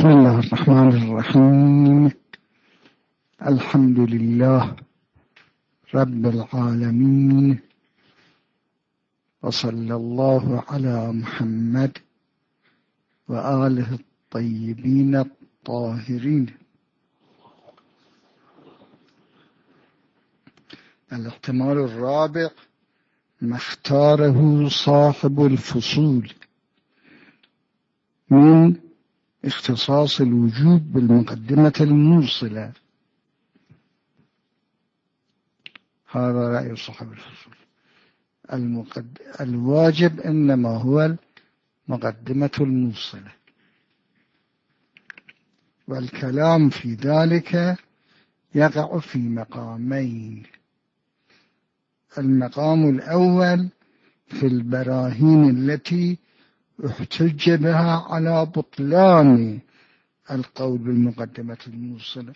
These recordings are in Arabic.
بسم الله الرحمن الرحيم. الحمد لله رب العالمين. وصلى الله على محمد وآله الطيبين الطاهرين. الاحتمال الرابع ما اختاره صاحب الفصول. من اختصاص الوجود بالمقدمة الموصلة. هذا رأي صاحب الفصول. المقد... الواجب إنما هو المقدمة الموصلة. والكلام في ذلك يقع في مقامين. المقام الأول في البراهين التي احتج بها على بطلان القول بالمقدمة الموصلة.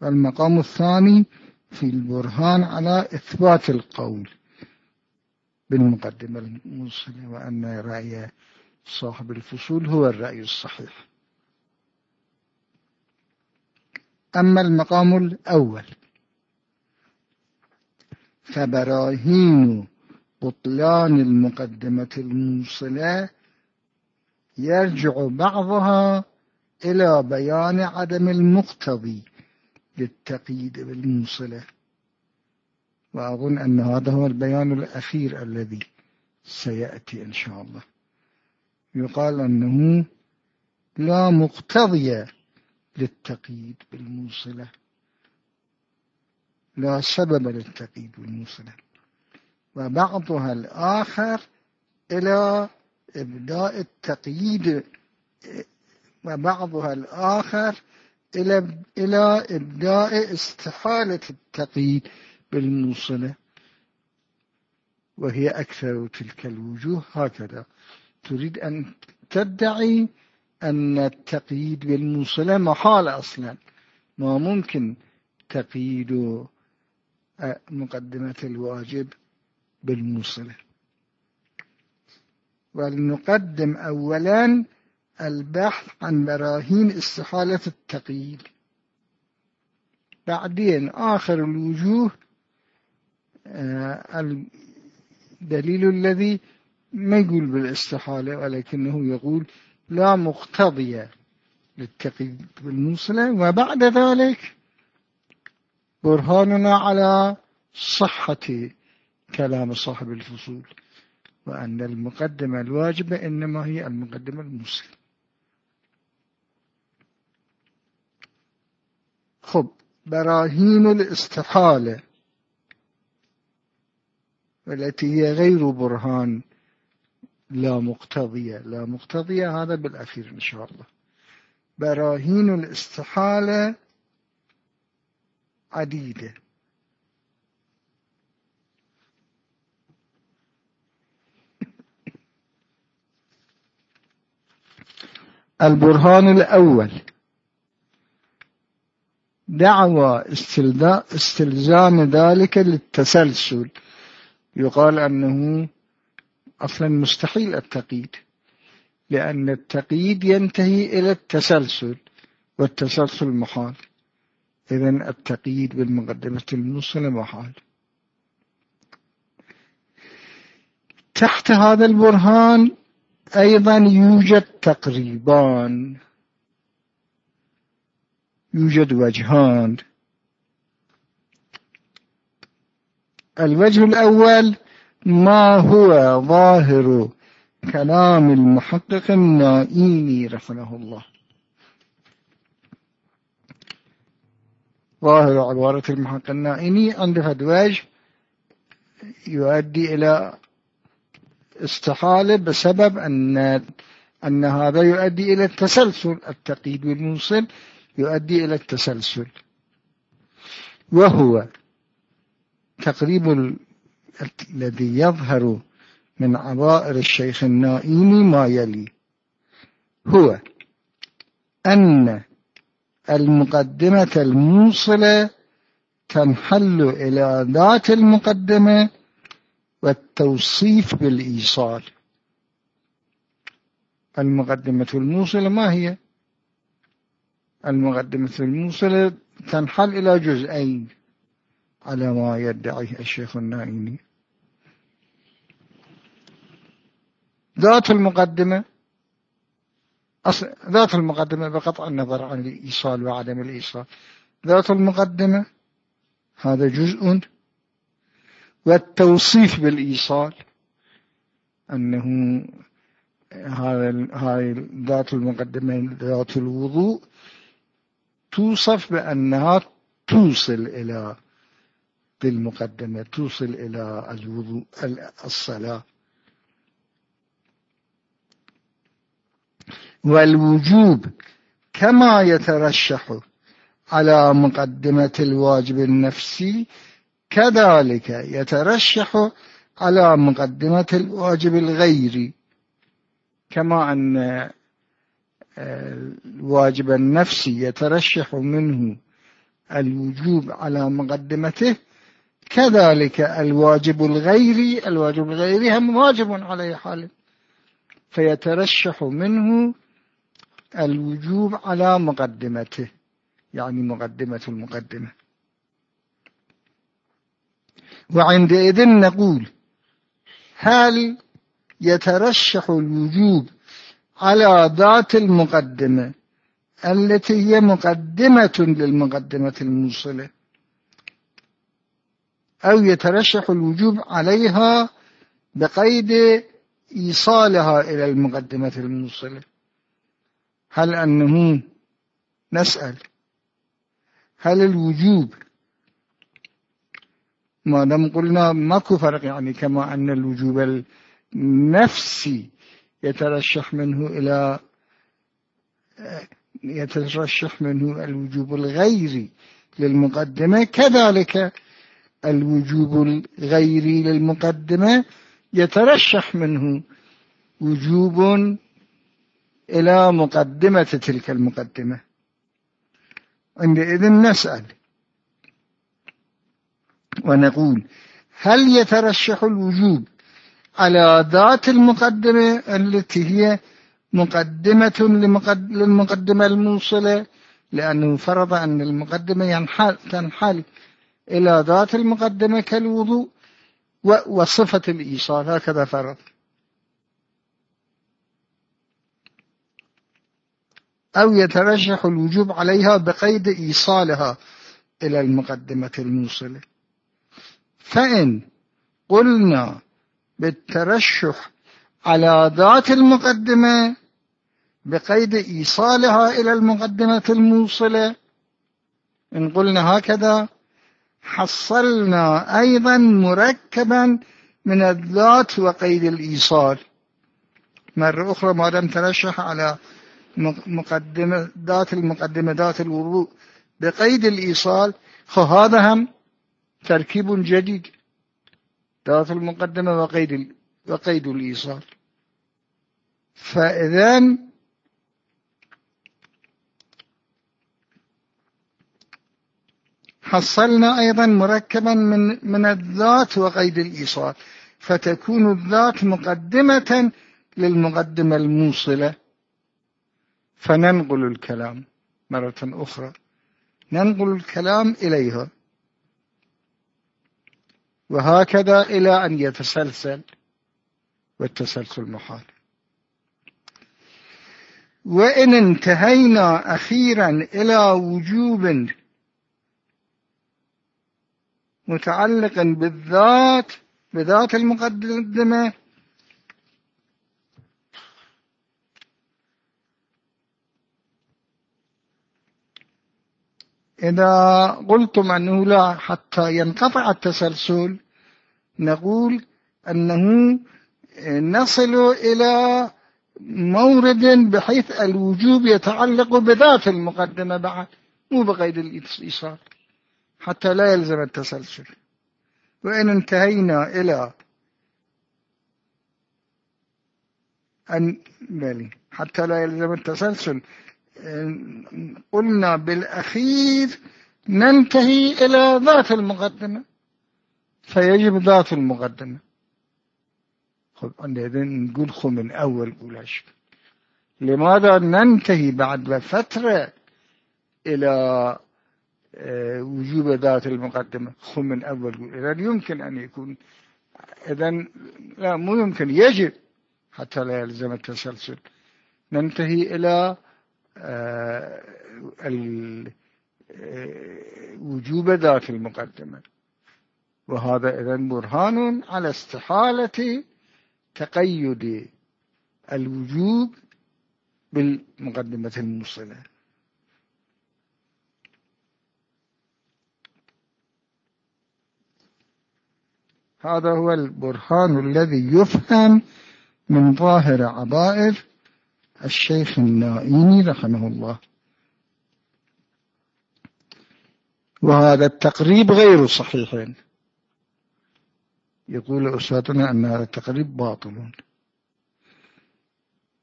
والمقام الثاني في البرهان على إثبات القول بالمقدمة الموصلة وأن رأي صاحب الفصول هو الرأي الصحيح. أما المقام الأول فبراهين بطلان المقدمة الموصلة يرجع بعضها إلى بيان عدم المقتضي للتقييد بالموصلة. وأظن أن هذا هو البيان الأخير الذي سيأتي إن شاء الله. يقال أنه لا مقتضي للتقييد بالموصلة. لا سبب للتقييد بالموصلة. وبعضها الآخر إلى إبداء التقييد وبعضها الآخر إلى إلى إبداء استحالة التقييد بالموصلة. وهي أكثر تلك الوجوه هكذا. تريد أن تدعي أن التقييد بالموصلة محال أصلا. ما ممكن تقييد مقدمة الواجب بالموصلة. ولنقدم أولا البحث عن براهين استحالة التقييد. بعدين آخر الوجوه آه، الدليل الذي ما يقول بالاستحالة ولكنه يقول لا مقتضية للتقييد بالموصلة. وبعد ذلك برهاننا على صحة كلام صاحب الفصول وأن المقدمة الواجبة إنما هي المقدمة المسلم خب براهين الاستحالة والتي هي غير برهان لا مقتضية. لا مقتضية هذا بالأخير إن شاء الله. براهين الاستحالة عديدة. البرهان الأول. دعوى استلزام ذلك للتسلسل. يقال أنه أصلا مستحيل التقييد لأن التقييد ينتهي إلى التسلسل والتسلسل محال. إذا التقييد بالمقدمة الموصلة محال. تحت هذا البرهان أيضا يوجد تقريبان يوجد وجهان. الوجه الأول ما هو ظاهر كلام المحقق النائيني رحمه الله. ظاهر عبارة المحقق النائيني عند هذا الوجه يؤدي إلى استحالة بسبب أن أن هذا يؤدي إلى التسلسل. التقييد والموصل يؤدي إلى التسلسل. وهو تقريب الذي يظهر من عبائر الشيخ النائمي ما يلي هو أن المقدمة الموصلة تنحل إلى ذات المقدمة والتوصيف بالإيصال. المقدمة الموصلة ما هي؟ المقدمة الموصلة تنحل إلى جزئين على ما يدعيه الشيخ النائمي. ذات المقدمة ذات المقدمة بقطع النظر عن الإيصال وعدم الإيصال. ذات المقدمة هذا جزء والتوصيف بالإيصال أنه هذا هاي ذات المقدمة ذات الوضوء توصف بأنها توصل إلى بالمقدمة توصل إلى الوضوء الصلاة. والوجوب كما يترشح على مقدمة الواجب النفسي كذلك يترشح على مقدمة الواجب الغيري كما أن الواجب النفسي يترشح منه الوجوب على مقدمته كذلك الواجب الغيري الواجب الغيري هم واجب على حال فيترشح منه الوجوب على مقدمته يعني مقدمة المقدمة. وعندئذ نقول هل يترشح الوجوب على ذات المقدمة التي هي مقدمة للمقدمة الموصلة؟ أو يترشح الوجوب عليها بقيد إيصالها إلى المقدمة الموصلة؟ هل أنه نسأل هل الوجوب ما دام قلنا ماكو فرق يعني كما أن الوجوب النفسي يترشح منه إلى يترشح منه الوجوب الغيري للمقدمة. كذلك الوجوب الغيري للمقدمة يترشح منه وجوب إلى مقدمة تلك المقدمة. عندئذ نسأل. ونقول هل يترشح الوجوب على ذات المقدمة التي هي مقدمة للمقدمة الموصلة؟ لأنه فرض أن المقدمة ينحل تنحل إلى ذات المقدمة كالوضوء وصفة الإيصال هكذا فرض. أو يترجح الوجوب عليها بقيد إيصالها إلى المقدمة الموصلة. فإن قلنا بالترشح على ذات المقدمة بقيد إيصالها إلى المقدمة الموصلة إن قلنا هكذا حصلنا أيضا مركبا من الذات وقيد الإيصال. مرة أخرى ما دام ترشح على مقدمة ذات المقدمة ذات الوضوء بقيد الإيصال فهذا هم تركيب جديد ذات المقدمة وقيد وقيد الإيصال. فإذا حصلنا أيضا مركبا من من الذات وقيد الإيصال. فتكون الذات مقدمة للمقدمة الموصلة. فننقل الكلام مرة أخرى. ننقل الكلام إليها. وهكذا إلى أن يتسلسل والتسلسل محال. وإن انتهينا أخيرا إلى وجوب متعلق بالذات بذات المقدمة إذا قلتم أنه لا حتى ينقطع التسلسل نقول أنه نصل إلى مورد بحيث الوجوب يتعلق بذات المقدمة بعد مو بقيد الإيصال حتى لا يلزم التسلسل. وإن انتهينا إلى أن بلي حتى لا يلزم التسلسل. قلنا بالأخير ننتهي إلى ذات المقدمة. فيجب ذات المقدمة. خب نقول خو من أول ولا شك لماذا ننتهي بعد فترة إلى آه، وجوب ذات المقدمة؟ خو من أول إذا يمكن أن يكون إذا لا مو يمكن يجب حتى لا يلزم التسلسل. ننتهي إلى وجوب ذات المقدمة. وهذا إذا برهان على استحالة تقيد الوجوب بالمقدمة الموصلة. هذا هو البرهان الذي يفهم من ظاهر عبائر الشيخ النائيني رحمه الله. وهذا التقريب غير صحيح. يقول أستاذنا أن هذا التقريب باطل.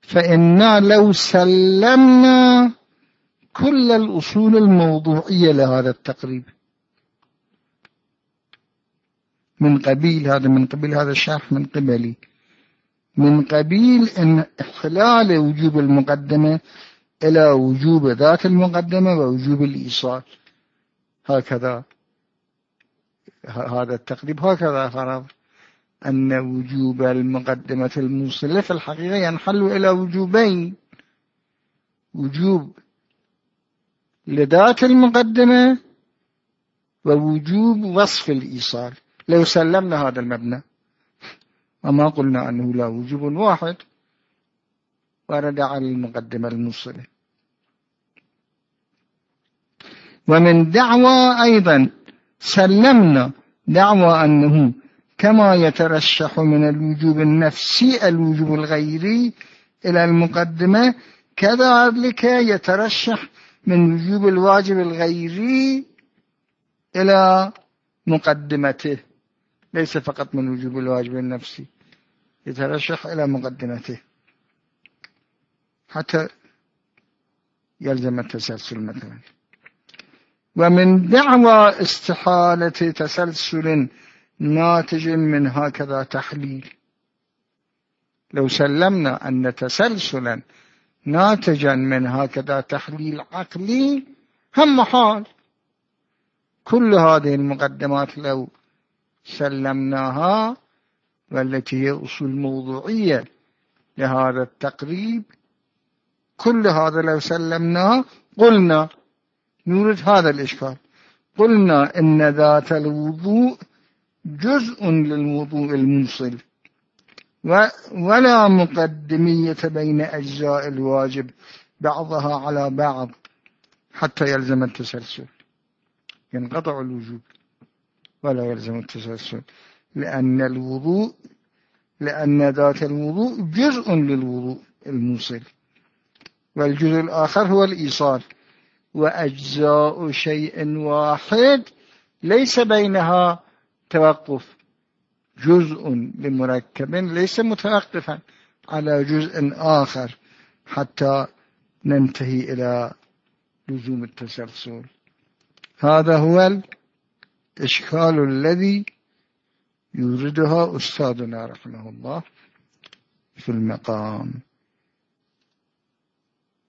فإنا لو سلمنا كل الأصول الموضوعية لهذا التقريب. من قبيل هذا من قبيل هذا الشرح من قبلي. من قبيل إن إحلال وجوب المقدمة إلى وجوب ذات المقدمة ووجوب الإيصال. هكذا. هذا التقريب هكذا فرض. أن وجوب المقدمة الموصلة في الحقيقة ينحل إلى وجوبين. وجوب لذات المقدمة ووجوب وصف الإيصال. لو سلمنا هذا المبنى. وما قلنا أنه لا وجوب واحد ورد على المقدمة الموصلة ومن دعوى أيضا سلمنا دعوى أنه كما يترشح من الوجوب النفسي الوجوب الغيري إلى المقدمة كذلك يترشح من وجوب الواجب الغيري إلى مقدمته. ليس فقط من وجوب الواجب النفسي. يترشح إلى مقدمته. حتى يلزم التسلسل مثلا. ومن دعوى استحالة تسلسل ناتج من هكذا تحليل. لو سلمنا أن تسلسلا ناتجا من هكذا تحليل عقلي هم محال. كل هذه المقدمات لو سلمناها والتي هي أصول موضوعية لهذا التقريب. كل هذا لو سلمناه قلنا نورد هذا الإشكال. قلنا إن ذات الوضوء جزء للوضوء الموصل ولا مقدمية بين أجزاء الواجب بعضها على بعض حتى يلزم التسلسل. ينقطع الوجوب ولا يلزم التسلسل. لأن الوضوء لأن ذات الوضوء جزء للوضوء الموصل. والجزء الآخر هو الإيصال. وأجزاء شيء واحد ليس بينها توقف. جزء لمركب ليس متوقفا على جزء آخر حتى ننتهي إلى لزوم التسلسل. هذا هو الإشكال الذي يوردها أستاذنا رحمه الله في المقام.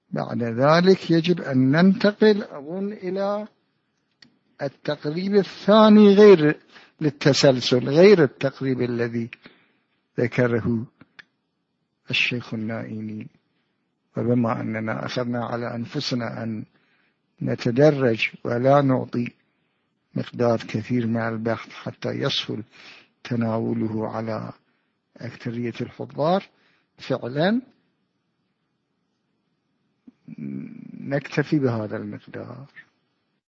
بعد ذلك يجب أن ننتقل أظن إلى التقريب الثاني غير للتسلسل غير التقريب الذي ذكره الشيخ النائمي. وبما أننا أخذنا على أنفسنا أن نتدرج ولا نعطي مقدار كثير من البحث حتى يسهل تناوله على أكثرية الحضار. فعلا نكتفي بهذا المقدار.